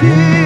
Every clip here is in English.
tears.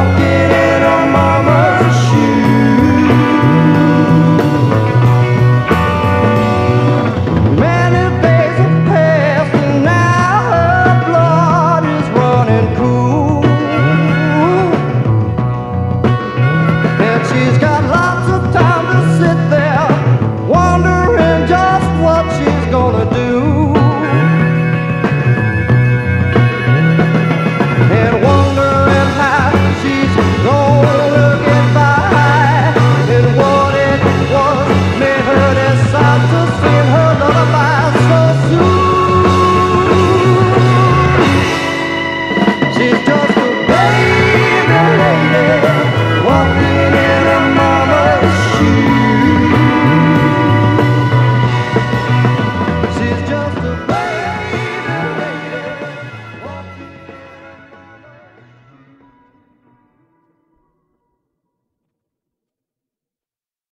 I'll Oh.